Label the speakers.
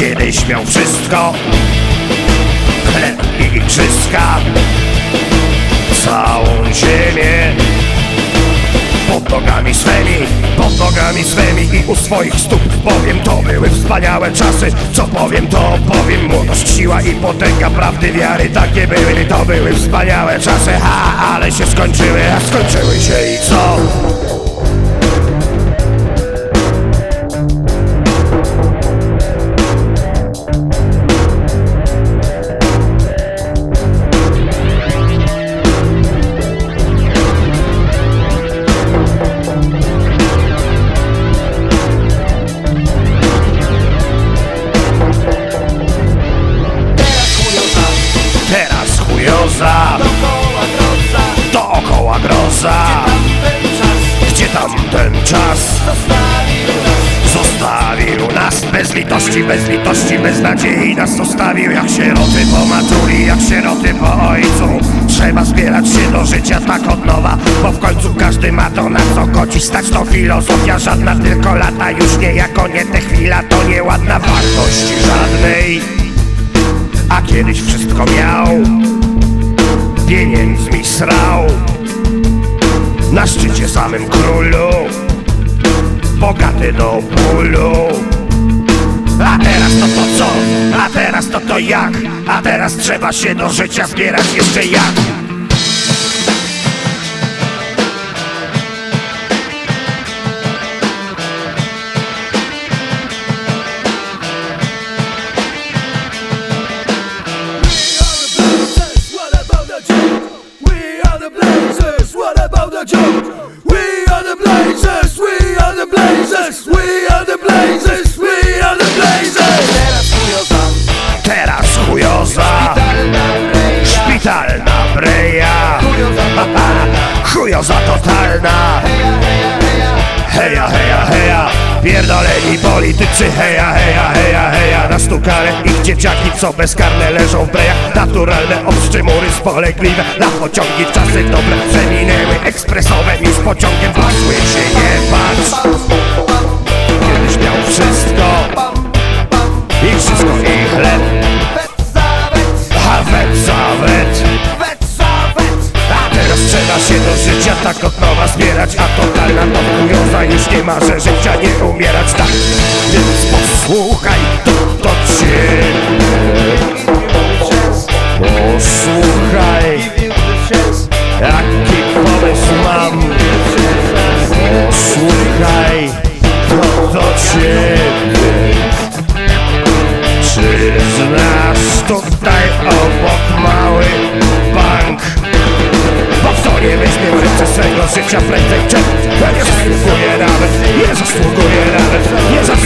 Speaker 1: kiedyś miał wszystko. Chleb i igrzyska. Całą ziemię. Pod nogami swymi, pod nogami swymi i u swoich stóp. Powiem, to były wspaniałe czasy, co powiem, to powiem. Młodość, siła i potęga prawdy, wiary, takie były. To były wspaniałe czasy, ha, ale się skończyły, a skończyły się i co? Chujoza,
Speaker 2: Dookoła groza.
Speaker 1: Dookoła groza.
Speaker 2: Ten czas?
Speaker 1: Gdzie tam ten czas?
Speaker 2: Zostawił nas.
Speaker 1: Zostawił nas Bez litości, bez litości, bez nadziei. Nas zostawił Jak sieroty po matuli, jak sieroty po ojcu. Trzeba zbierać się do życia tak od nowa Bo w końcu każdy ma to na co kocić Stać to filozofia żadna, tylko lata Już nie jako nie te chwila, to nieładna wartości żadnej. A kiedyś wszystko miał Pieniędzmi srał Na szczycie samym królu bogaty do bólu A teraz to to co? A teraz to to jak? A teraz trzeba się do życia zbierać jeszcze jak? Totalna. Heja, heja, heja Pierdoleni politycy Heja, heja, heja, heja Nastukane ich dzieciaki, co bezkarne leżą w brejach. Naturalne obszczymury spolegliwe Na pociągi czasy dobre przeminęły Ekspresowe już pociągiem pasły się trzeba się do życia tak od nowa zbierać A totalna to chujoza już nie marzę życia nie umierać. Tak Więc posłuchaj to to ciebie Posłuchaj. Jaki pomysł mam? Posłuchaj to do ciebie życia prędzej czy Nie zasługuje nawet, nie zasługuje nawet, nie zasługuje